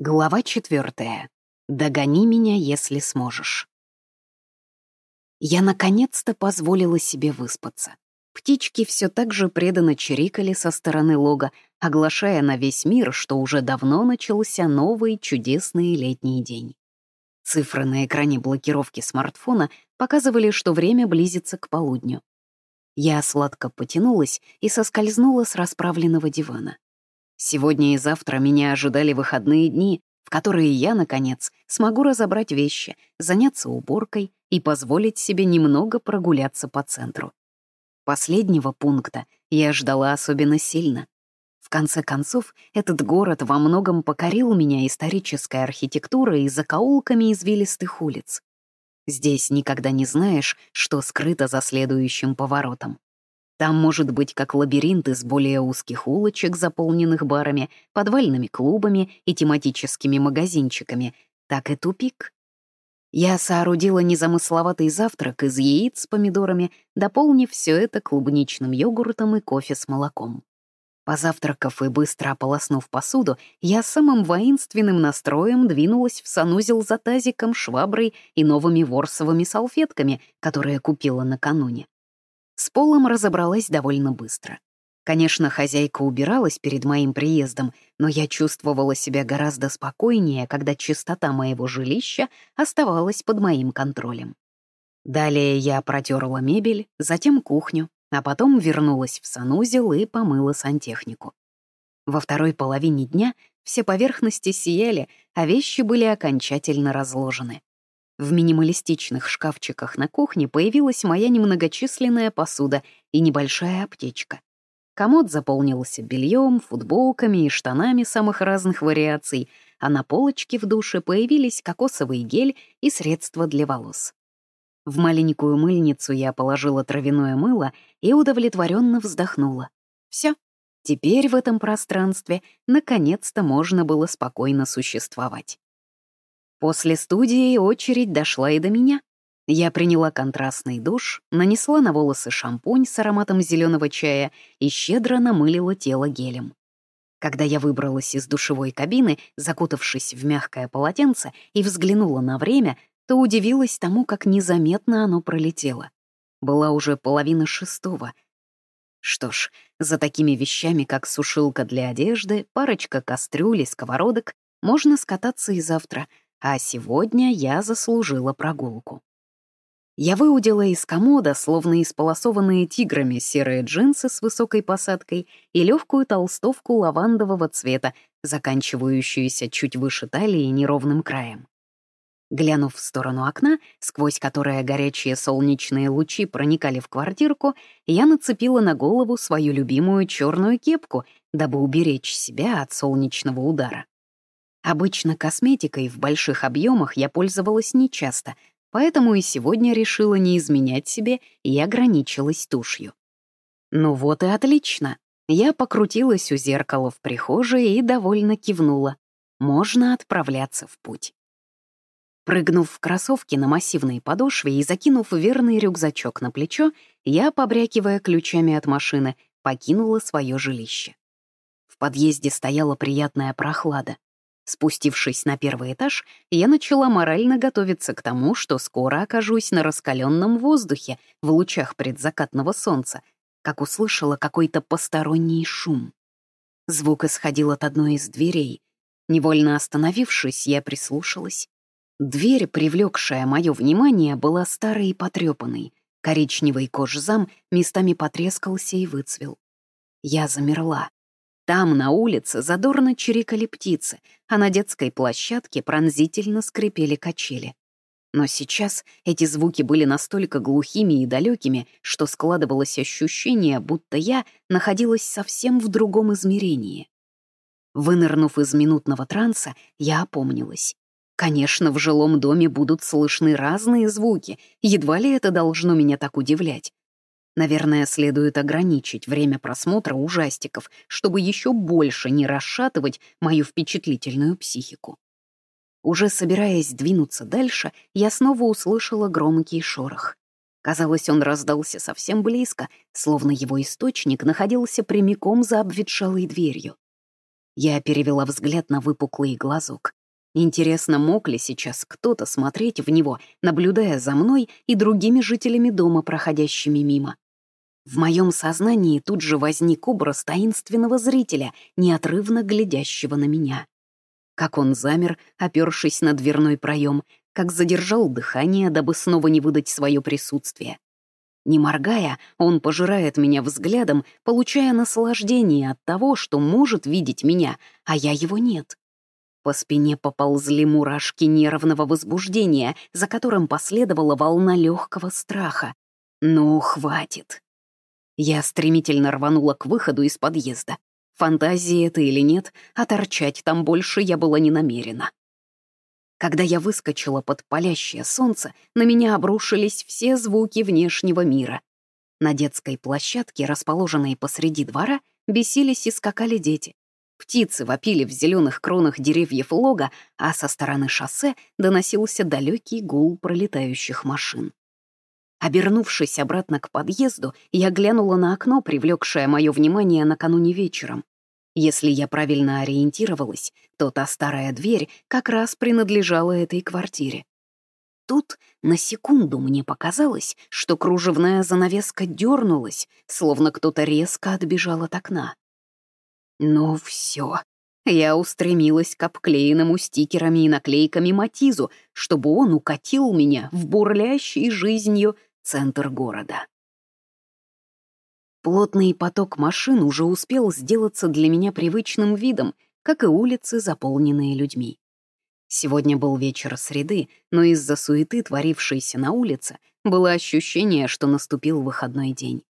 Глава четвертая. Догони меня, если сможешь. Я наконец-то позволила себе выспаться. Птички все так же преданно чирикали со стороны лога, оглашая на весь мир, что уже давно начался новый чудесный летний день. Цифры на экране блокировки смартфона показывали, что время близится к полудню. Я сладко потянулась и соскользнула с расправленного дивана. Сегодня и завтра меня ожидали выходные дни, в которые я, наконец, смогу разобрать вещи, заняться уборкой и позволить себе немного прогуляться по центру. Последнего пункта я ждала особенно сильно. В конце концов, этот город во многом покорил меня исторической архитектурой и закоулками извилистых улиц. Здесь никогда не знаешь, что скрыто за следующим поворотом. Там может быть как лабиринт из более узких улочек, заполненных барами, подвальными клубами и тематическими магазинчиками, так и тупик. Я соорудила незамысловатый завтрак из яиц с помидорами, дополнив все это клубничным йогуртом и кофе с молоком. Позавтракав и быстро ополоснув посуду, я самым воинственным настроем двинулась в санузел за тазиком, шваброй и новыми ворсовыми салфетками, которые купила накануне. С полом разобралась довольно быстро. Конечно, хозяйка убиралась перед моим приездом, но я чувствовала себя гораздо спокойнее, когда чистота моего жилища оставалась под моим контролем. Далее я протерла мебель, затем кухню, а потом вернулась в санузел и помыла сантехнику. Во второй половине дня все поверхности сияли, а вещи были окончательно разложены. В минималистичных шкафчиках на кухне появилась моя немногочисленная посуда и небольшая аптечка. Комод заполнился бельем, футболками и штанами самых разных вариаций, а на полочке в душе появились кокосовый гель и средства для волос. В маленькую мыльницу я положила травяное мыло и удовлетворенно вздохнула. Все, теперь в этом пространстве наконец-то можно было спокойно существовать. После студии очередь дошла и до меня. Я приняла контрастный душ, нанесла на волосы шампунь с ароматом зеленого чая и щедро намылила тело гелем. Когда я выбралась из душевой кабины, закутавшись в мягкое полотенце, и взглянула на время, то удивилась тому, как незаметно оно пролетело. Была уже половина шестого. Что ж, за такими вещами, как сушилка для одежды, парочка кастрюль и сковородок, можно скататься и завтра — а сегодня я заслужила прогулку. Я выудила из комода, словно исполосованные тиграми, серые джинсы с высокой посадкой и легкую толстовку лавандового цвета, заканчивающуюся чуть выше талии неровным краем. Глянув в сторону окна, сквозь которое горячие солнечные лучи проникали в квартирку, я нацепила на голову свою любимую черную кепку, дабы уберечь себя от солнечного удара. Обычно косметикой в больших объемах я пользовалась нечасто, поэтому и сегодня решила не изменять себе и ограничилась тушью. Ну вот и отлично. Я покрутилась у зеркала в прихожей и довольно кивнула. Можно отправляться в путь. Прыгнув в кроссовки на массивной подошве и закинув верный рюкзачок на плечо, я, побрякивая ключами от машины, покинула свое жилище. В подъезде стояла приятная прохлада. Спустившись на первый этаж, я начала морально готовиться к тому, что скоро окажусь на раскаленном воздухе в лучах предзакатного солнца, как услышала какой-то посторонний шум. Звук исходил от одной из дверей. Невольно остановившись, я прислушалась. Дверь, привлекшая мое внимание, была старой и потрепанной. Коричневый кожзам местами потрескался и выцвел. Я замерла. Там, на улице, задорно чирикали птицы, а на детской площадке пронзительно скрипели качели. Но сейчас эти звуки были настолько глухими и далекими, что складывалось ощущение, будто я находилась совсем в другом измерении. Вынырнув из минутного транса, я опомнилась. Конечно, в жилом доме будут слышны разные звуки, едва ли это должно меня так удивлять. Наверное, следует ограничить время просмотра ужастиков, чтобы еще больше не расшатывать мою впечатлительную психику. Уже собираясь двинуться дальше, я снова услышала громкий шорох. Казалось, он раздался совсем близко, словно его источник находился прямиком за обветшалой дверью. Я перевела взгляд на выпуклый глазок. Интересно, мог ли сейчас кто-то смотреть в него, наблюдая за мной и другими жителями дома, проходящими мимо? В моем сознании тут же возник образ таинственного зрителя, неотрывно глядящего на меня. Как он замер, опёршись на дверной проем, как задержал дыхание, дабы снова не выдать свое присутствие. Не моргая, он пожирает меня взглядом, получая наслаждение от того, что может видеть меня, а я его нет. По спине поползли мурашки нервного возбуждения, за которым последовала волна легкого страха. «Ну, хватит!» Я стремительно рванула к выходу из подъезда. Фантазии это или нет, а торчать там больше я была не намерена. Когда я выскочила под палящее солнце, на меня обрушились все звуки внешнего мира. На детской площадке, расположенной посреди двора, бесились и скакали дети. Птицы вопили в зеленых кронах деревьев лога, а со стороны шоссе доносился далекий гул пролетающих машин. Обернувшись обратно к подъезду, я глянула на окно, привлекшее мое внимание накануне вечером. Если я правильно ориентировалась, то та старая дверь как раз принадлежала этой квартире. Тут на секунду мне показалось, что кружевная занавеска дернулась, словно кто-то резко отбежал от окна. Ну все, я устремилась к обклеенному стикерами и наклейками Матизу, чтобы он укатил меня в бурлящий жизнью центр города. Плотный поток машин уже успел сделаться для меня привычным видом, как и улицы, заполненные людьми. Сегодня был вечер среды, но из-за суеты, творившейся на улице, было ощущение, что наступил выходной день.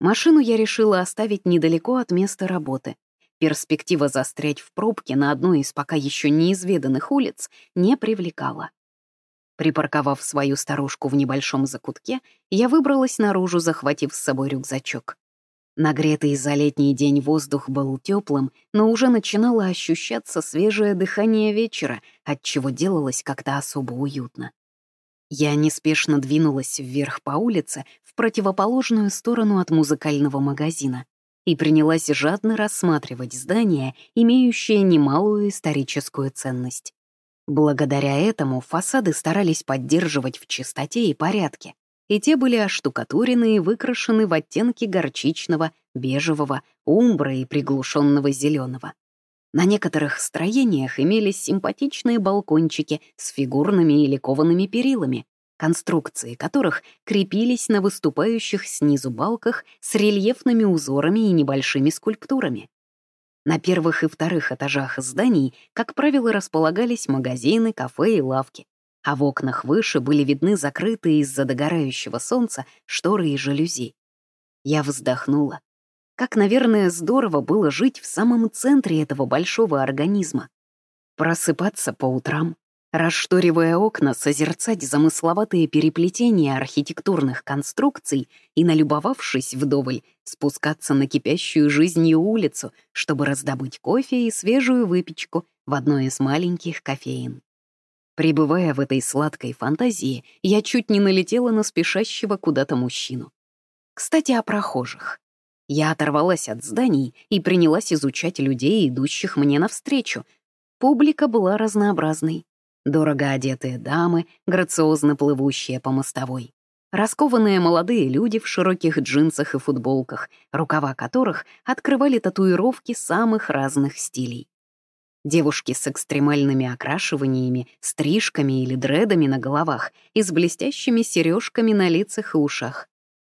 Машину я решила оставить недалеко от места работы. Перспектива застрять в пробке на одной из пока еще неизведанных улиц не привлекала. Припарковав свою старушку в небольшом закутке, я выбралась наружу, захватив с собой рюкзачок. Нагретый за летний день воздух был теплым, но уже начинало ощущаться свежее дыхание вечера, отчего делалось как-то особо уютно. Я неспешно двинулась вверх по улице в противоположную сторону от музыкального магазина и принялась жадно рассматривать здания, имеющие немалую историческую ценность. Благодаря этому фасады старались поддерживать в чистоте и порядке, и те были оштукатурены и выкрашены в оттенки горчичного, бежевого, умбра и приглушенного зеленого. На некоторых строениях имелись симпатичные балкончики с фигурными или коваными перилами, конструкции которых крепились на выступающих снизу балках с рельефными узорами и небольшими скульптурами. На первых и вторых этажах зданий, как правило, располагались магазины, кафе и лавки, а в окнах выше были видны закрытые из-за догорающего солнца шторы и жалюзи. Я вздохнула. Как, наверное, здорово было жить в самом центре этого большого организма. Просыпаться по утрам, расшторивая окна, созерцать замысловатые переплетения архитектурных конструкций и, налюбовавшись вдоволь, спускаться на кипящую жизнью улицу, чтобы раздобыть кофе и свежую выпечку в одной из маленьких кофеин. Пребывая в этой сладкой фантазии, я чуть не налетела на спешащего куда-то мужчину. Кстати, о прохожих. Я оторвалась от зданий и принялась изучать людей, идущих мне навстречу. Публика была разнообразной. Дорого одетые дамы, грациозно плывущие по мостовой. Раскованные молодые люди в широких джинсах и футболках, рукава которых открывали татуировки самых разных стилей. Девушки с экстремальными окрашиваниями, стрижками или дредами на головах и с блестящими сережками на лицах и ушах.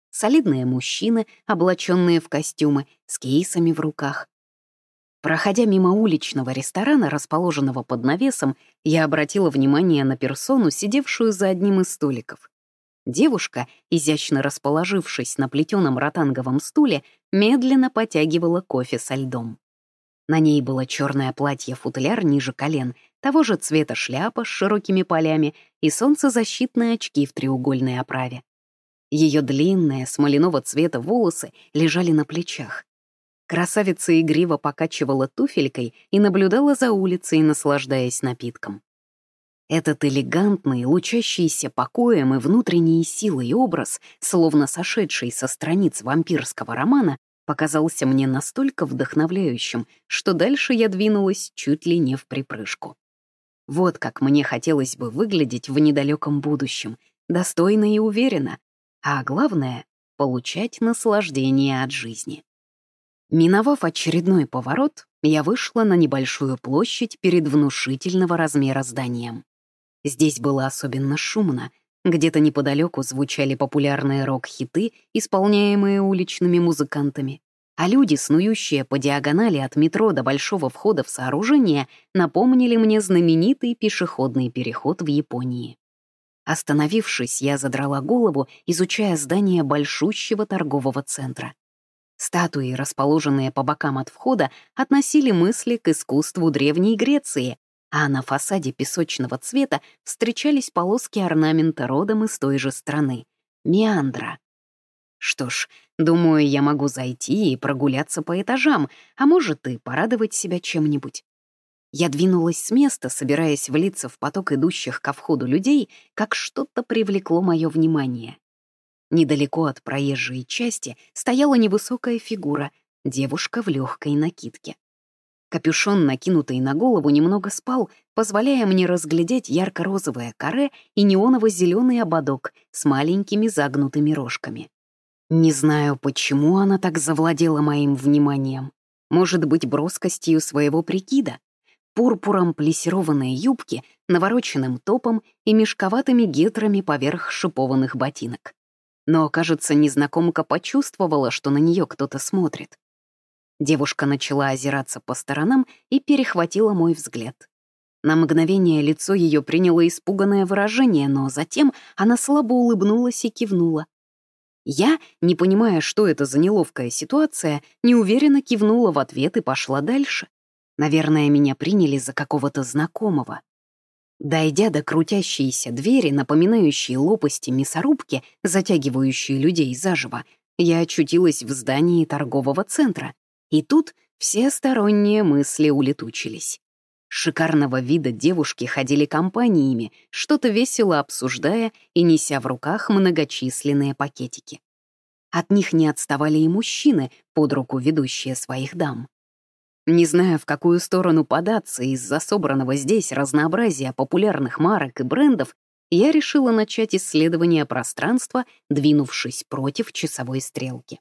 Солидные мужчины, облаченные в костюмы, с кейсами в руках. Проходя мимо уличного ресторана, расположенного под навесом, я обратила внимание на персону, сидевшую за одним из столиков. Девушка, изящно расположившись на плетеном ротанговом стуле, медленно потягивала кофе со льдом. На ней было черное платье-футляр ниже колен, того же цвета шляпа с широкими полями и солнцезащитные очки в треугольной оправе. Ее длинные, смоляного цвета волосы лежали на плечах. Красавица игриво покачивала туфелькой и наблюдала за улицей, наслаждаясь напитком. Этот элегантный, лучащийся покоем и внутренней силой образ, словно сошедший со страниц вампирского романа, показался мне настолько вдохновляющим, что дальше я двинулась чуть ли не в припрыжку. Вот как мне хотелось бы выглядеть в недалеком будущем, достойно и уверенно, а главное — получать наслаждение от жизни. Миновав очередной поворот, я вышла на небольшую площадь перед внушительного размера зданием. Здесь было особенно шумно, где-то неподалеку звучали популярные рок-хиты, исполняемые уличными музыкантами, а люди, снующие по диагонали от метро до большого входа в сооружение, напомнили мне знаменитый пешеходный переход в Японии. Остановившись, я задрала голову, изучая здание большущего торгового центра. Статуи, расположенные по бокам от входа, относили мысли к искусству Древней Греции, а на фасаде песочного цвета встречались полоски орнамента родом из той же страны — Меандра. Что ж, думаю, я могу зайти и прогуляться по этажам, а может и порадовать себя чем-нибудь. Я двинулась с места, собираясь влиться в поток идущих ко входу людей, как что-то привлекло мое внимание. Недалеко от проезжей части стояла невысокая фигура, девушка в легкой накидке. Капюшон, накинутый на голову, немного спал, позволяя мне разглядеть ярко-розовое каре и неоново-зеленый ободок с маленькими загнутыми рожками. Не знаю, почему она так завладела моим вниманием. Может быть, броскостью своего прикида, пурпуром плессированной юбки, навороченным топом и мешковатыми гетрами поверх шипованных ботинок. Но, кажется, незнакомка почувствовала, что на нее кто-то смотрит. Девушка начала озираться по сторонам и перехватила мой взгляд. На мгновение лицо ее приняло испуганное выражение, но затем она слабо улыбнулась и кивнула. Я, не понимая, что это за неловкая ситуация, неуверенно кивнула в ответ и пошла дальше. Наверное, меня приняли за какого-то знакомого. Дойдя до крутящейся двери, напоминающей лопасти мясорубки, затягивающие людей заживо, я очутилась в здании торгового центра. И тут все сторонние мысли улетучились. Шикарного вида девушки ходили компаниями, что-то весело обсуждая и неся в руках многочисленные пакетики. От них не отставали и мужчины, под руку ведущие своих дам. Не зная, в какую сторону податься из-за собранного здесь разнообразия популярных марок и брендов, я решила начать исследование пространства, двинувшись против часовой стрелки.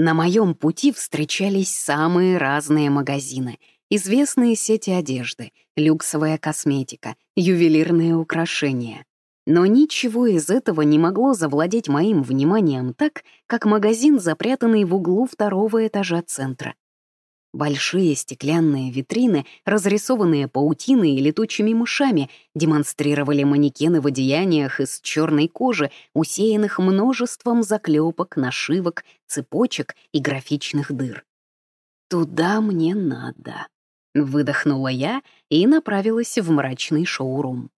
На моем пути встречались самые разные магазины, известные сети одежды, люксовая косметика, ювелирные украшения. Но ничего из этого не могло завладеть моим вниманием так, как магазин, запрятанный в углу второго этажа центра. Большие стеклянные витрины, разрисованные паутиной и летучими мышами, демонстрировали манекены в одеяниях из черной кожи, усеянных множеством заклепок, нашивок, цепочек и графичных дыр. «Туда мне надо», — выдохнула я и направилась в мрачный шоурум.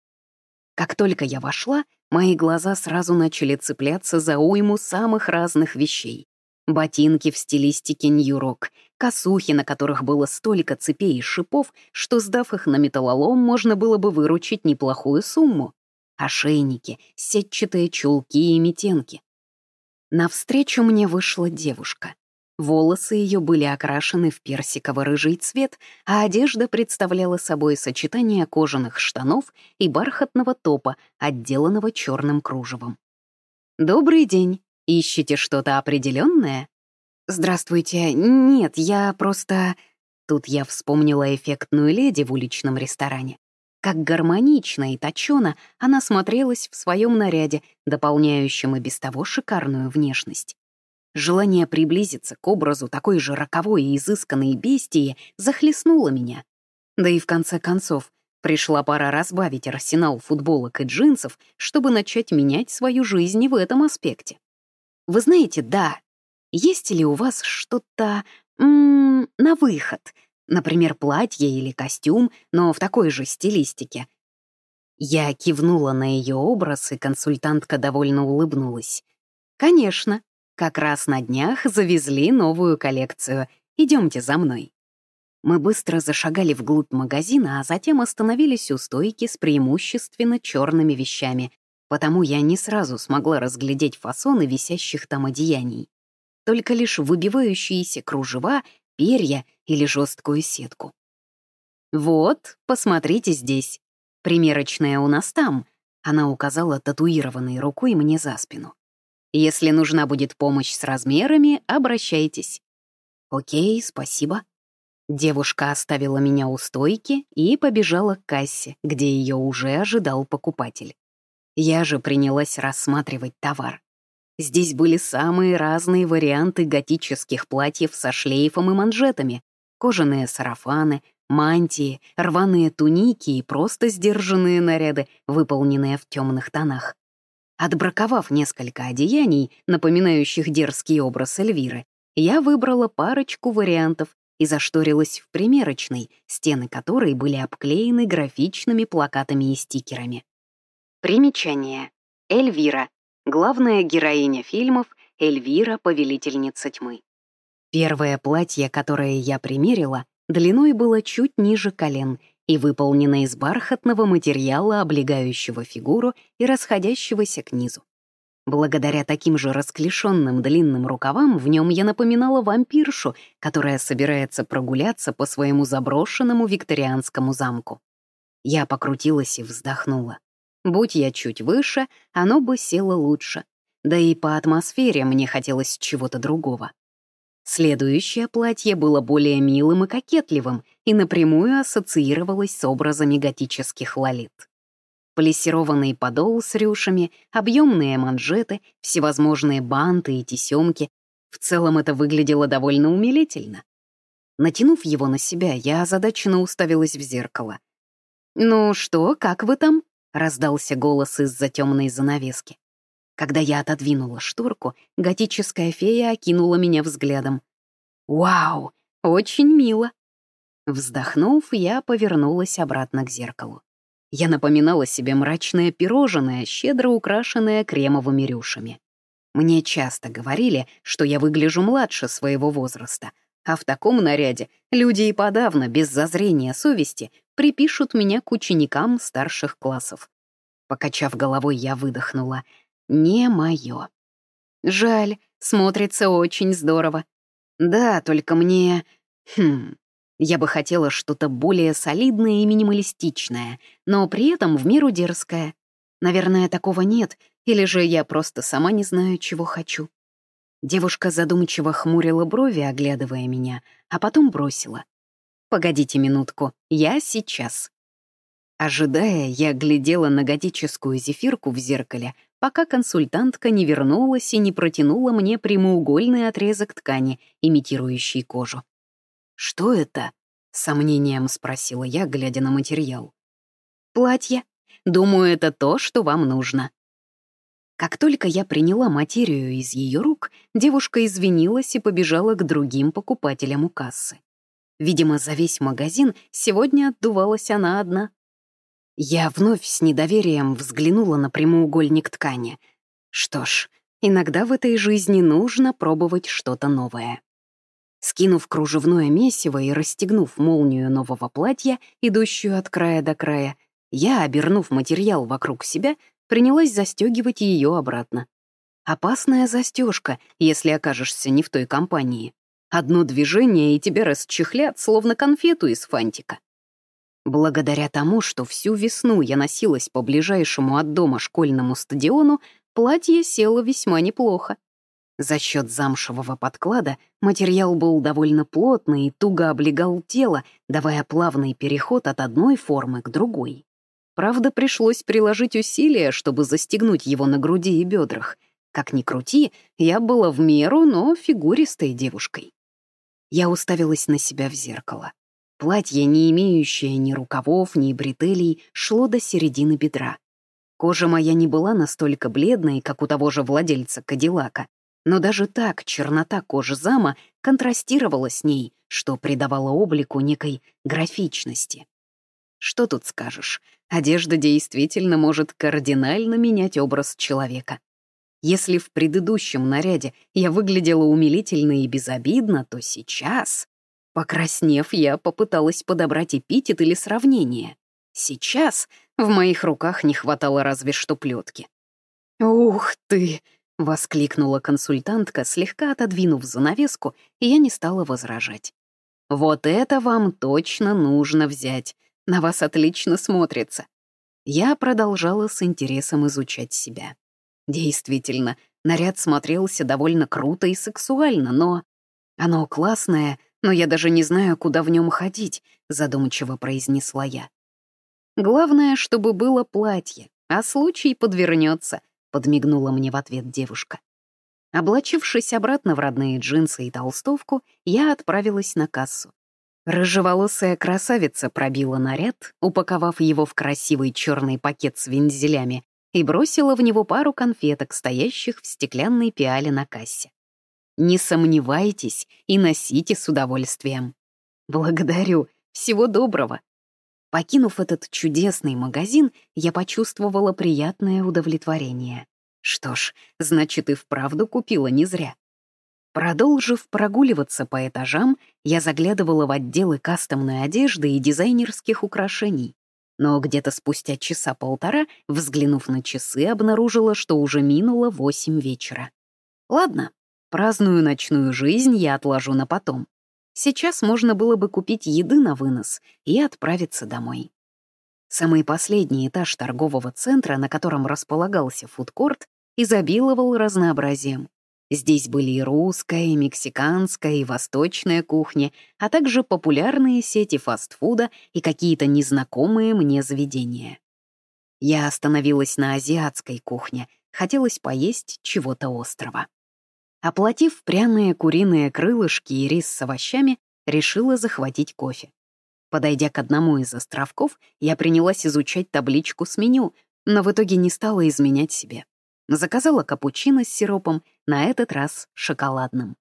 Как только я вошла, мои глаза сразу начали цепляться за уйму самых разных вещей. Ботинки в стилистике нью-рок, косухи, на которых было столько цепей и шипов, что, сдав их на металлолом, можно было бы выручить неплохую сумму. Ошейники, сетчатые чулки и метенки. Навстречу мне вышла девушка. Волосы ее были окрашены в персиково-рыжий цвет, а одежда представляла собой сочетание кожаных штанов и бархатного топа, отделанного черным кружевом. «Добрый день!» Ищете что-то определенное? Здравствуйте, нет, я просто... Тут я вспомнила эффектную леди в уличном ресторане. Как гармонично и точёно она смотрелась в своем наряде, дополняющем и без того шикарную внешность. Желание приблизиться к образу такой же роковой и изысканной бестии захлестнуло меня. Да и в конце концов, пришла пора разбавить арсенал футболок и джинсов, чтобы начать менять свою жизнь в этом аспекте. Вы знаете, да, есть ли у вас что-то на выход, например, платье или костюм, но в такой же стилистике? Я кивнула на ее образ, и консультантка довольно улыбнулась. «Конечно, как раз на днях завезли новую коллекцию. Идемте за мной». Мы быстро зашагали вглубь магазина, а затем остановились у стойки с преимущественно черными вещами, потому я не сразу смогла разглядеть фасоны висящих там одеяний. только лишь выбивающиеся кружева, перья или жесткую сетку. «Вот, посмотрите здесь. Примерочная у нас там», — она указала татуированной рукой мне за спину. «Если нужна будет помощь с размерами, обращайтесь». «Окей, спасибо». Девушка оставила меня у стойки и побежала к кассе, где ее уже ожидал покупатель. Я же принялась рассматривать товар. Здесь были самые разные варианты готических платьев со шлейфом и манжетами, кожаные сарафаны, мантии, рваные туники и просто сдержанные наряды, выполненные в темных тонах. Отбраковав несколько одеяний, напоминающих дерзкий образ Эльвиры, я выбрала парочку вариантов и зашторилась в примерочной, стены которой были обклеены графичными плакатами и стикерами. Примечание. Эльвира. Главная героиня фильмов Эльвира, повелительница тьмы. Первое платье, которое я примерила, длиной было чуть ниже колен и выполнено из бархатного материала, облегающего фигуру и расходящегося к низу. Благодаря таким же расклешенным длинным рукавам в нем я напоминала вампиршу, которая собирается прогуляться по своему заброшенному викторианскому замку. Я покрутилась и вздохнула. Будь я чуть выше, оно бы село лучше. Да и по атмосфере мне хотелось чего-то другого. Следующее платье было более милым и кокетливым и напрямую ассоциировалось с образами готических лолит плессированный подол с рюшами, объемные манжеты, всевозможные банты и тесемки. В целом это выглядело довольно умилительно. Натянув его на себя, я озадаченно уставилась в зеркало. «Ну что, как вы там?» — раздался голос из-за темной занавески. Когда я отодвинула шторку, готическая фея окинула меня взглядом. «Вау, очень мило!» Вздохнув, я повернулась обратно к зеркалу. Я напоминала себе мрачное пирожное, щедро украшенное кремовыми рюшами. Мне часто говорили, что я выгляжу младше своего возраста, а в таком наряде люди и подавно, без зазрения совести, припишут меня к ученикам старших классов. Покачав головой, я выдохнула. «Не мое». «Жаль, смотрится очень здорово. Да, только мне... Хм, я бы хотела что-то более солидное и минималистичное, но при этом в меру дерзкое. Наверное, такого нет, или же я просто сама не знаю, чего хочу. Девушка задумчиво хмурила брови, оглядывая меня, а потом бросила. «Погодите минутку, я сейчас». Ожидая, я глядела на готическую зефирку в зеркале, пока консультантка не вернулась и не протянула мне прямоугольный отрезок ткани, имитирующий кожу. «Что это?» — сомнением спросила я, глядя на материал. «Платье. Думаю, это то, что вам нужно». Как только я приняла материю из ее рук, девушка извинилась и побежала к другим покупателям у кассы. Видимо, за весь магазин сегодня отдувалась она одна. Я вновь с недоверием взглянула на прямоугольник ткани. Что ж, иногда в этой жизни нужно пробовать что-то новое. Скинув кружевное месиво и расстегнув молнию нового платья, идущую от края до края, я, обернув материал вокруг себя, принялась застегивать ее обратно. Опасная застежка, если окажешься не в той компании. Одно движение, и тебя расчехлят, словно конфету из фантика. Благодаря тому, что всю весну я носилась по ближайшему от дома школьному стадиону, платье село весьма неплохо. За счет замшевого подклада материал был довольно плотный и туго облегал тело, давая плавный переход от одной формы к другой. Правда, пришлось приложить усилия, чтобы застегнуть его на груди и бедрах. Как ни крути, я была в меру, но фигуристой девушкой. Я уставилась на себя в зеркало. Платье, не имеющее ни рукавов, ни бретелей, шло до середины бедра. Кожа моя не была настолько бледной, как у того же владельца Кадиллака, но даже так чернота кожи зама контрастировала с ней, что придавало облику некой графичности. Что тут скажешь? Одежда действительно может кардинально менять образ человека. Если в предыдущем наряде я выглядела умилительно и безобидно, то сейчас, покраснев, я попыталась подобрать эпитет или сравнение. Сейчас в моих руках не хватало разве что плетки. «Ух ты!» — воскликнула консультантка, слегка отодвинув занавеску, и я не стала возражать. «Вот это вам точно нужно взять. На вас отлично смотрится». Я продолжала с интересом изучать себя. Действительно, наряд смотрелся довольно круто и сексуально, но... Оно классное, но я даже не знаю, куда в нем ходить, задумчиво произнесла я. Главное, чтобы было платье, а случай подвернется, подмигнула мне в ответ девушка. Облачившись обратно в родные джинсы и толстовку, я отправилась на кассу. Рыжеволосая красавица пробила наряд, упаковав его в красивый черный пакет с вензелями, и бросила в него пару конфеток, стоящих в стеклянной пиале на кассе. Не сомневайтесь и носите с удовольствием. Благодарю, всего доброго. Покинув этот чудесный магазин, я почувствовала приятное удовлетворение. Что ж, значит, и вправду купила не зря. Продолжив прогуливаться по этажам, я заглядывала в отделы кастомной одежды и дизайнерских украшений. Но где-то спустя часа полтора, взглянув на часы, обнаружила, что уже минуло восемь вечера. Ладно, праздную ночную жизнь я отложу на потом. Сейчас можно было бы купить еды на вынос и отправиться домой. Самый последний этаж торгового центра, на котором располагался фудкорт, изобиловал разнообразием. Здесь были и русская, и мексиканская, и восточная кухни, а также популярные сети фастфуда и какие-то незнакомые мне заведения. Я остановилась на азиатской кухне, хотелось поесть чего-то острого. Оплатив пряные куриные крылышки и рис с овощами, решила захватить кофе. Подойдя к одному из островков, я принялась изучать табличку с меню, но в итоге не стала изменять себе. Заказала капучино с сиропом, на этот раз шоколадным.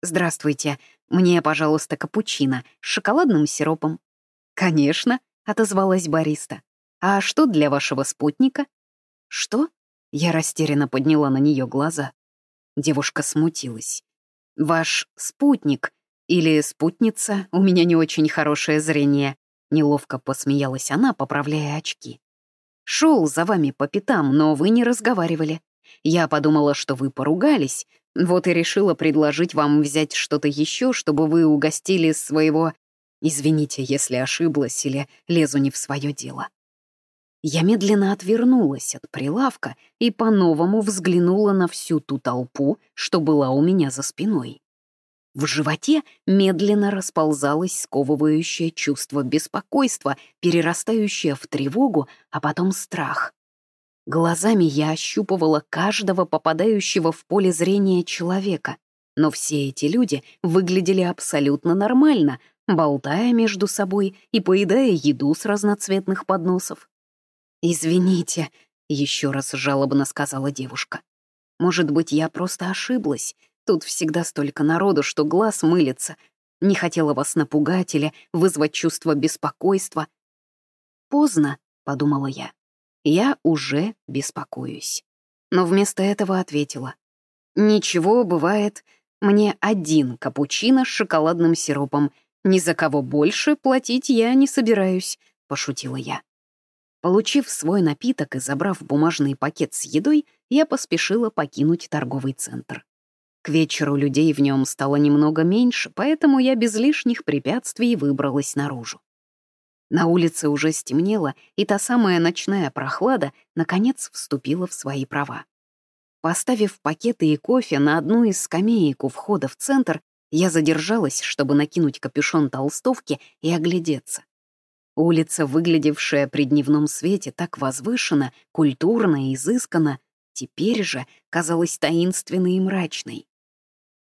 «Здравствуйте, мне, пожалуйста, капучино с шоколадным сиропом». «Конечно», — отозвалась бариста. «А что для вашего спутника?» «Что?» — я растерянно подняла на нее глаза. Девушка смутилась. «Ваш спутник или спутница, у меня не очень хорошее зрение», неловко посмеялась она, поправляя очки. «Шел за вами по пятам, но вы не разговаривали. Я подумала, что вы поругались, вот и решила предложить вам взять что-то еще, чтобы вы угостили своего... Извините, если ошиблась или лезу не в свое дело». Я медленно отвернулась от прилавка и по-новому взглянула на всю ту толпу, что была у меня за спиной. В животе медленно расползалось сковывающее чувство беспокойства, перерастающее в тревогу, а потом страх. Глазами я ощупывала каждого попадающего в поле зрения человека, но все эти люди выглядели абсолютно нормально, болтая между собой и поедая еду с разноцветных подносов. «Извините», — еще раз жалобно сказала девушка. «Может быть, я просто ошиблась. Тут всегда столько народу, что глаз мылится. Не хотела вас напугать или вызвать чувство беспокойства». «Поздно», — подумала я. «Я уже беспокоюсь». Но вместо этого ответила. «Ничего, бывает. Мне один капучино с шоколадным сиропом. Ни за кого больше платить я не собираюсь», — пошутила я. Получив свой напиток и забрав бумажный пакет с едой, я поспешила покинуть торговый центр. К вечеру людей в нем стало немного меньше, поэтому я без лишних препятствий выбралась наружу. На улице уже стемнело, и та самая ночная прохлада наконец вступила в свои права. Поставив пакеты и кофе на одну из скамеек у входа в центр, я задержалась, чтобы накинуть капюшон толстовки и оглядеться. Улица, выглядевшая при дневном свете так возвышенно, культурно и изысканно, теперь же казалась таинственной и мрачной.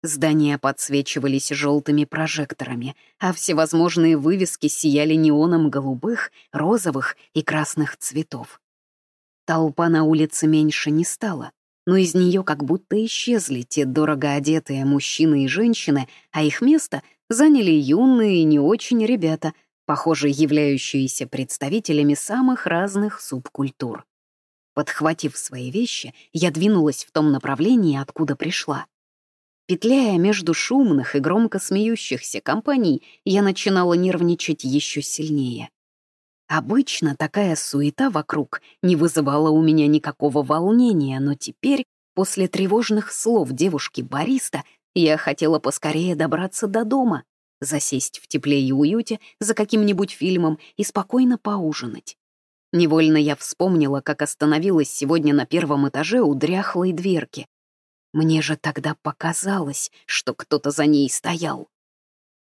Здания подсвечивались желтыми прожекторами, а всевозможные вывески сияли неоном голубых, розовых и красных цветов. Толпа на улице меньше не стала, но из нее как будто исчезли те дорого одетые мужчины и женщины, а их место заняли юные и не очень ребята, похоже, являющиеся представителями самых разных субкультур. Подхватив свои вещи, я двинулась в том направлении, откуда пришла. Петляя между шумных и громко смеющихся компаний, я начинала нервничать еще сильнее. Обычно такая суета вокруг не вызывала у меня никакого волнения, но теперь После тревожных слов девушки-бариста я хотела поскорее добраться до дома, засесть в тепле и уюте за каким-нибудь фильмом и спокойно поужинать. Невольно я вспомнила, как остановилась сегодня на первом этаже у дряхлой дверки. Мне же тогда показалось, что кто-то за ней стоял.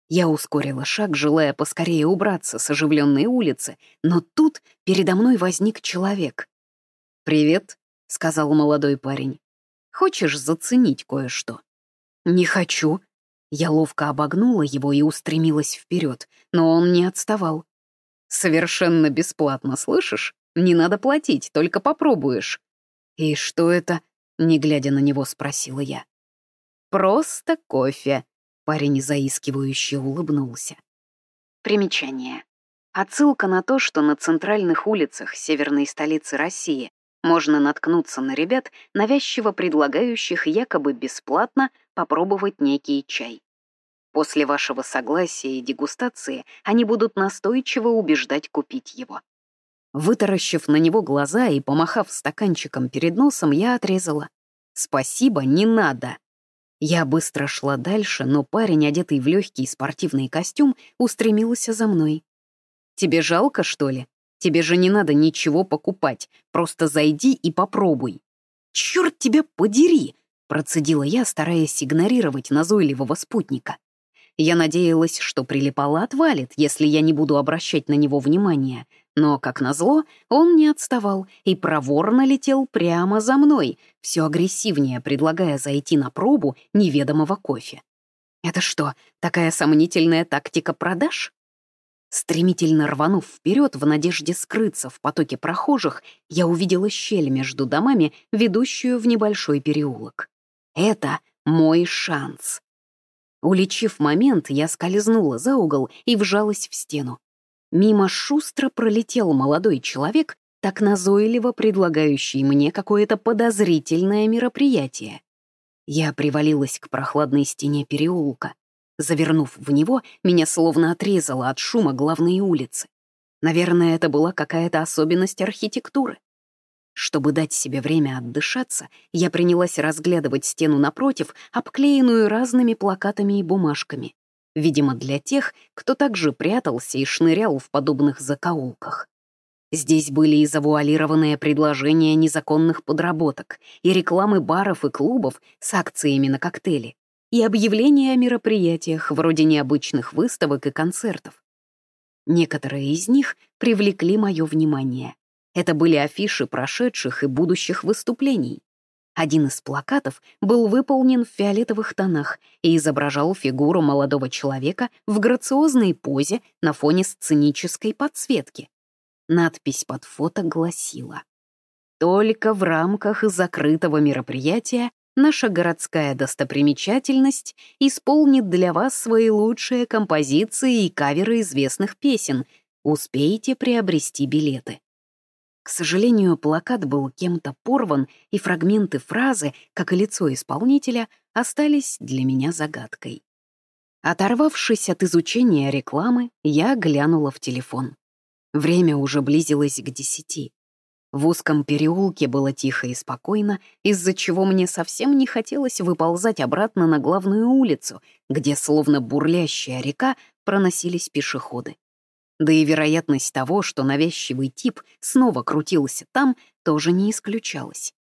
Я ускорила шаг, желая поскорее убраться с оживленной улицы, но тут передо мной возник человек. «Привет», — сказал молодой парень. «Хочешь заценить кое-что?» «Не хочу». Я ловко обогнула его и устремилась вперед, но он не отставал. «Совершенно бесплатно, слышишь? Не надо платить, только попробуешь». «И что это?» — не глядя на него, спросила я. «Просто кофе», Парень заискивающе улыбнулся. Примечание. Отсылка на то, что на центральных улицах северной столицы России можно наткнуться на ребят, навязчиво предлагающих якобы бесплатно попробовать некий чай. После вашего согласия и дегустации они будут настойчиво убеждать купить его. Вытаращив на него глаза и помахав стаканчиком перед носом, я отрезала. «Спасибо, не надо!» Я быстро шла дальше, но парень, одетый в легкий спортивный костюм, устремился за мной. «Тебе жалко, что ли? Тебе же не надо ничего покупать, просто зайди и попробуй». «Черт тебя подери!» — процедила я, стараясь игнорировать назойливого спутника. Я надеялась, что прилипала отвалит, если я не буду обращать на него внимания, но, как назло, он не отставал и проворно летел прямо за мной, все агрессивнее предлагая зайти на пробу неведомого кофе. Это что, такая сомнительная тактика продаж? Стремительно рванув вперед в надежде скрыться в потоке прохожих, я увидела щель между домами, ведущую в небольшой переулок. Это мой шанс. Уличив момент, я скользнула за угол и вжалась в стену. Мимо шустро пролетел молодой человек, так назойливо предлагающий мне какое-то подозрительное мероприятие. Я привалилась к прохладной стене переулка. Завернув в него, меня словно отрезало от шума главной улицы. Наверное, это была какая-то особенность архитектуры. Чтобы дать себе время отдышаться, я принялась разглядывать стену напротив, обклеенную разными плакатами и бумажками видимо, для тех, кто также прятался и шнырял в подобных закоулках. Здесь были и завуалированные предложения незаконных подработок, и рекламы баров и клубов с акциями на коктейли, и объявления о мероприятиях вроде необычных выставок и концертов. Некоторые из них привлекли мое внимание. Это были афиши прошедших и будущих выступлений. Один из плакатов был выполнен в фиолетовых тонах и изображал фигуру молодого человека в грациозной позе на фоне сценической подсветки. Надпись под фото гласила «Только в рамках закрытого мероприятия наша городская достопримечательность исполнит для вас свои лучшие композиции и каверы известных песен. Успейте приобрести билеты». К сожалению, плакат был кем-то порван, и фрагменты фразы, как и лицо исполнителя, остались для меня загадкой. Оторвавшись от изучения рекламы, я глянула в телефон. Время уже близилось к десяти. В узком переулке было тихо и спокойно, из-за чего мне совсем не хотелось выползать обратно на главную улицу, где, словно бурлящая река, проносились пешеходы. Да и вероятность того, что навязчивый тип снова крутился там, тоже не исключалась.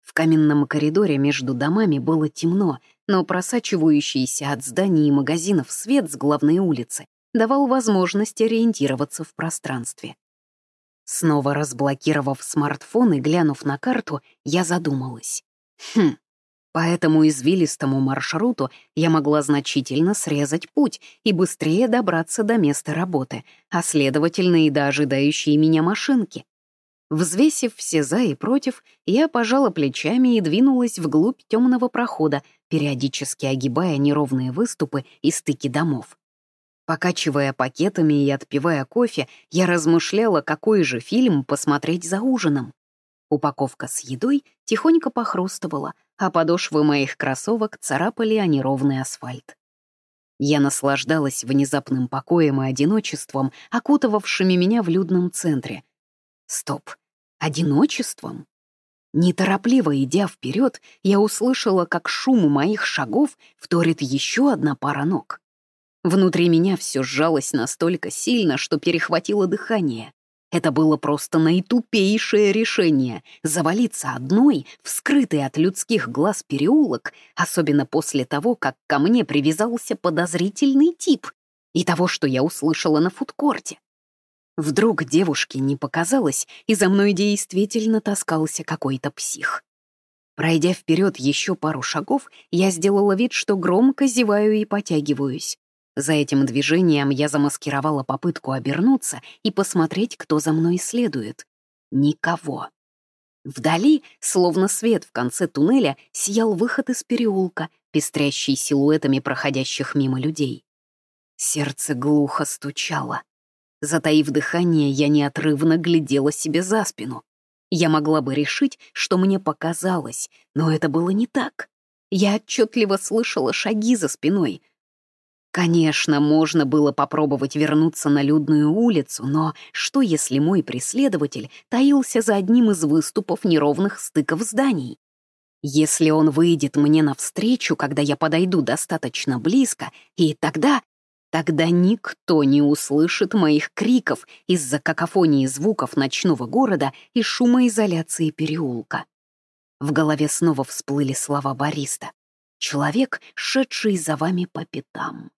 В каменном коридоре между домами было темно, но просачивающийся от зданий и магазинов свет с главной улицы давал возможность ориентироваться в пространстве. Снова разблокировав смартфон и глянув на карту, я задумалась. Хм, по этому извилистому маршруту я могла значительно срезать путь и быстрее добраться до места работы, а следовательно и до ожидающей меня машинки. Взвесив все «за» и «против», я пожала плечами и двинулась вглубь темного прохода, периодически огибая неровные выступы и стыки домов. Покачивая пакетами и отпивая кофе, я размышляла, какой же фильм посмотреть за ужином. Упаковка с едой тихонько похрустывала, а подошвы моих кроссовок царапали о неровный асфальт. Я наслаждалась внезапным покоем и одиночеством, окутывавшими меня в людном центре. Стоп, одиночеством? Неторопливо идя вперед, я услышала, как шуму моих шагов вторит еще одна пара ног. Внутри меня все сжалось настолько сильно, что перехватило дыхание. Это было просто наитупейшее решение — завалиться одной в скрытый от людских глаз переулок, особенно после того, как ко мне привязался подозрительный тип и того, что я услышала на фудкорте. Вдруг девушке не показалось, и за мной действительно таскался какой-то псих. Пройдя вперед еще пару шагов, я сделала вид, что громко зеваю и потягиваюсь. За этим движением я замаскировала попытку обернуться и посмотреть, кто за мной следует. Никого. Вдали, словно свет в конце туннеля, сиял выход из переулка, пестрящий силуэтами проходящих мимо людей. Сердце глухо стучало. Затаив дыхание, я неотрывно глядела себе за спину. Я могла бы решить, что мне показалось, но это было не так. Я отчетливо слышала шаги за спиной. Конечно, можно было попробовать вернуться на людную улицу, но что, если мой преследователь таился за одним из выступов неровных стыков зданий? Если он выйдет мне навстречу, когда я подойду достаточно близко, и тогда Тогда никто не услышит моих криков из-за какофонии звуков ночного города и шумоизоляции переулка. В голове снова всплыли слова бариста. «Человек, шедший за вами по пятам».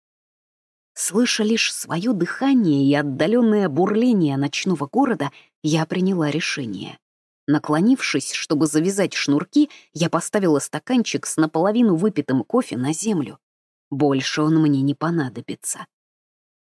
Слыша лишь свое дыхание и отдаленное бурление ночного города, я приняла решение. Наклонившись, чтобы завязать шнурки, я поставила стаканчик с наполовину выпитым кофе на землю. Больше он мне не понадобится.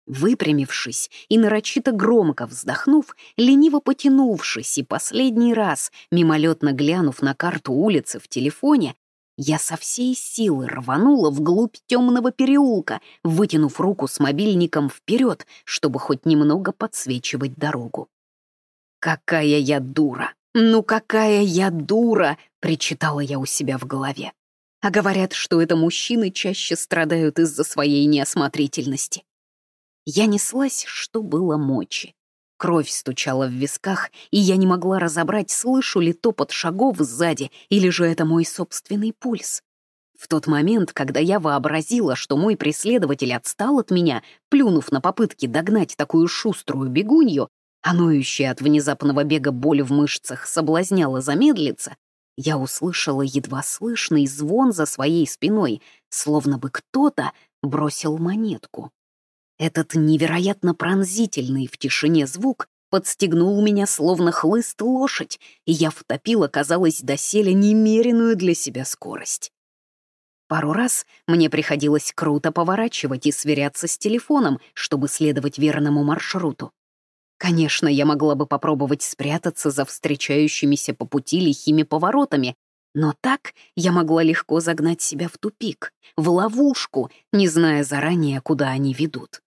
Выпрямившись и нарочито громко вздохнув, лениво потянувшись и последний раз, мимолетно глянув на карту улицы в телефоне, я со всей силы рванула вглубь темного переулка, вытянув руку с мобильником вперед, чтобы хоть немного подсвечивать дорогу. «Какая я дура! Ну какая я дура!» — причитала я у себя в голове. А говорят, что это мужчины чаще страдают из-за своей неосмотрительности. Я неслась, что было мочи. Кровь стучала в висках, и я не могла разобрать, слышу ли топот шагов сзади, или же это мой собственный пульс. В тот момент, когда я вообразила, что мой преследователь отстал от меня, плюнув на попытки догнать такую шуструю бегунью, а ноющая от внезапного бега боль в мышцах соблазняла замедлиться, я услышала едва слышный звон за своей спиной, словно бы кто-то бросил монетку. Этот невероятно пронзительный в тишине звук подстегнул меня словно хлыст лошадь, и я втопила, казалось, доселе немеренную для себя скорость. Пару раз мне приходилось круто поворачивать и сверяться с телефоном, чтобы следовать верному маршруту. Конечно, я могла бы попробовать спрятаться за встречающимися по пути лихими поворотами, но так я могла легко загнать себя в тупик, в ловушку, не зная заранее, куда они ведут.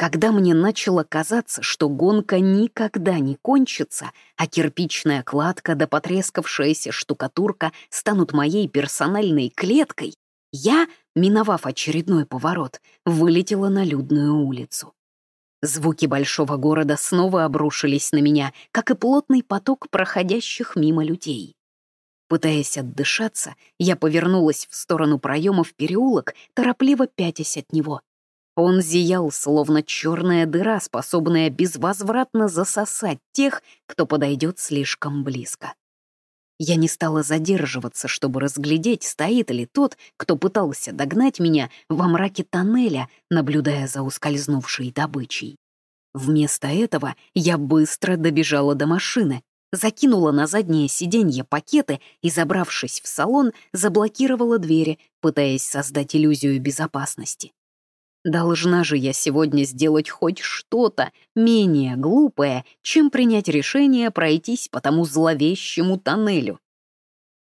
Когда мне начало казаться, что гонка никогда не кончится, а кирпичная кладка да потрескавшаяся штукатурка станут моей персональной клеткой, я, миновав очередной поворот, вылетела на людную улицу. Звуки большого города снова обрушились на меня, как и плотный поток проходящих мимо людей. Пытаясь отдышаться, я повернулась в сторону проема в переулок, торопливо пятясь от него. Он зиял, словно черная дыра, способная безвозвратно засосать тех, кто подойдет слишком близко. Я не стала задерживаться, чтобы разглядеть, стоит ли тот, кто пытался догнать меня во мраке тоннеля, наблюдая за ускользнувшей добычей. Вместо этого я быстро добежала до машины, закинула на заднее сиденье пакеты и, забравшись в салон, заблокировала двери, пытаясь создать иллюзию безопасности. Должна же я сегодня сделать хоть что-то менее глупое, чем принять решение пройтись по тому зловещему тоннелю.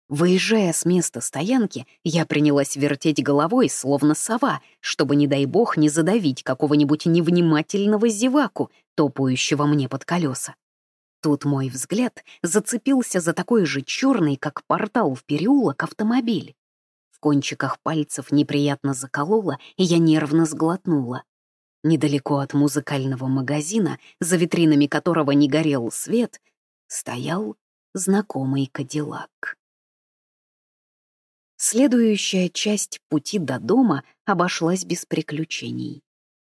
Выезжая с места стоянки, я принялась вертеть головой, словно сова, чтобы, не дай бог, не задавить какого-нибудь невнимательного зеваку, топающего мне под колеса. Тут мой взгляд зацепился за такой же черный, как портал в переулок, автомобиль. В кончиках пальцев неприятно заколола, и я нервно сглотнула. Недалеко от музыкального магазина, за витринами которого не горел свет, стоял знакомый кадиллак. Следующая часть пути до дома обошлась без приключений.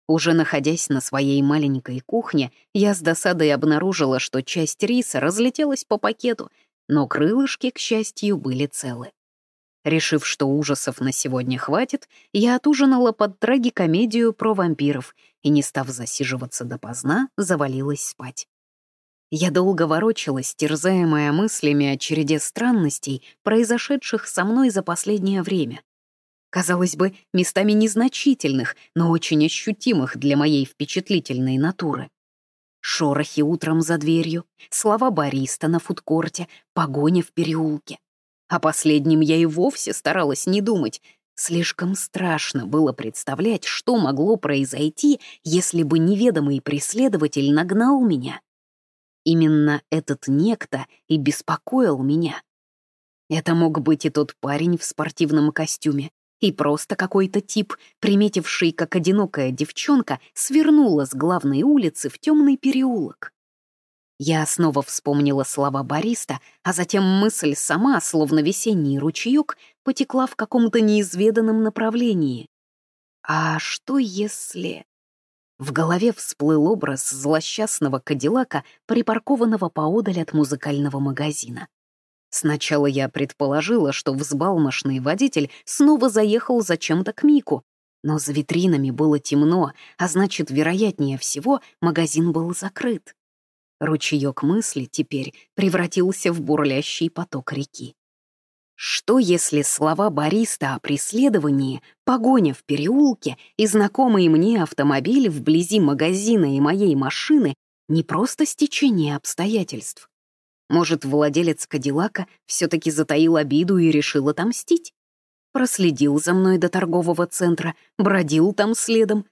Уже находясь на своей маленькой кухне, я с досадой обнаружила, что часть риса разлетелась по пакету, но крылышки, к счастью, были целы. Решив, что ужасов на сегодня хватит, я отужинала под трагикомедию про вампиров и, не став засиживаться допоздна, завалилась спать. Я долго ворочалась, терзаемая мыслями о череде странностей, произошедших со мной за последнее время. Казалось бы, местами незначительных, но очень ощутимых для моей впечатлительной натуры. Шорохи утром за дверью, слова бариста на фудкорте, погоня в переулке. О последнем я и вовсе старалась не думать. Слишком страшно было представлять, что могло произойти, если бы неведомый преследователь нагнал меня. Именно этот некто и беспокоил меня. Это мог быть и тот парень в спортивном костюме, и просто какой-то тип, приметивший, как одинокая девчонка, свернула с главной улицы в темный переулок. Я снова вспомнила слова бариста, а затем мысль сама, словно весенний ручеек, потекла в каком-то неизведанном направлении. А что если... В голове всплыл образ злосчастного кадиллака, припаркованного поодаль от музыкального магазина. Сначала я предположила, что взбалмошный водитель снова заехал зачем-то к Мику, но за витринами было темно, а значит, вероятнее всего, магазин был закрыт. Ручеёк мысли теперь превратился в бурлящий поток реки. Что если слова бариста о преследовании, погоня в переулке и знакомый мне автомобиль вблизи магазина и моей машины не просто стечение обстоятельств? Может, владелец Кадиллака все-таки затаил обиду и решил отомстить? Проследил за мной до торгового центра, бродил там следом.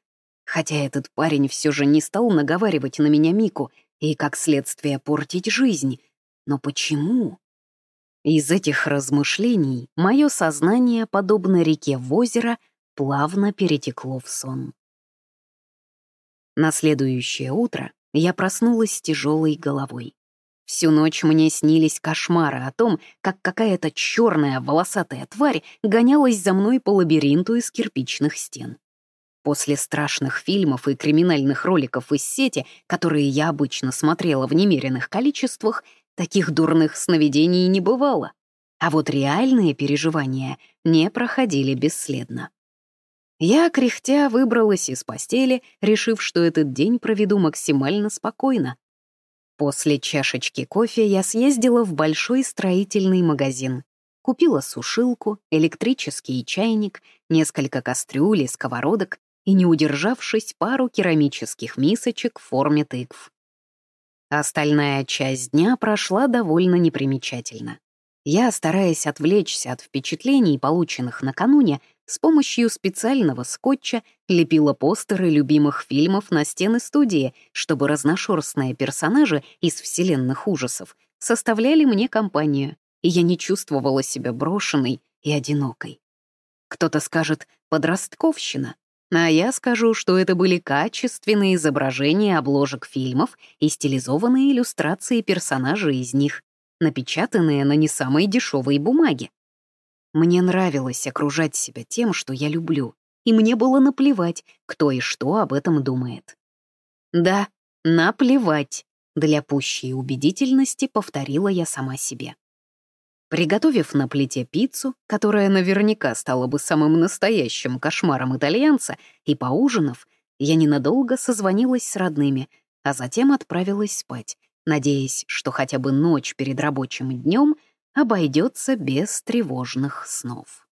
Хотя этот парень все же не стал наговаривать на меня Мику и, как следствие, портить жизнь. Но почему? Из этих размышлений мое сознание, подобно реке в озеро, плавно перетекло в сон. На следующее утро я проснулась с тяжелой головой. Всю ночь мне снились кошмары о том, как какая-то черная волосатая тварь гонялась за мной по лабиринту из кирпичных стен. После страшных фильмов и криминальных роликов из сети, которые я обычно смотрела в немеренных количествах, Таких дурных сновидений не бывало. А вот реальные переживания не проходили бесследно. Я, кряхтя, выбралась из постели, решив, что этот день проведу максимально спокойно. После чашечки кофе я съездила в большой строительный магазин. Купила сушилку, электрический чайник, несколько кастрюль и сковородок и, не удержавшись, пару керамических мисочек в форме тыкв. Остальная часть дня прошла довольно непримечательно. Я, стараясь отвлечься от впечатлений, полученных накануне, с помощью специального скотча лепила постеры любимых фильмов на стены студии, чтобы разношерстные персонажи из вселенных ужасов составляли мне компанию, и я не чувствовала себя брошенной и одинокой. Кто-то скажет «подростковщина», а я скажу, что это были качественные изображения обложек фильмов и стилизованные иллюстрации персонажей из них, напечатанные на не самой дешевой бумаге. Мне нравилось окружать себя тем, что я люблю, и мне было наплевать, кто и что об этом думает. Да, наплевать, для пущей убедительности повторила я сама себе. Приготовив на плите пиццу, которая наверняка стала бы самым настоящим кошмаром итальянца, и поужинав, я ненадолго созвонилась с родными, а затем отправилась спать, надеясь, что хотя бы ночь перед рабочим днем обойдется без тревожных снов.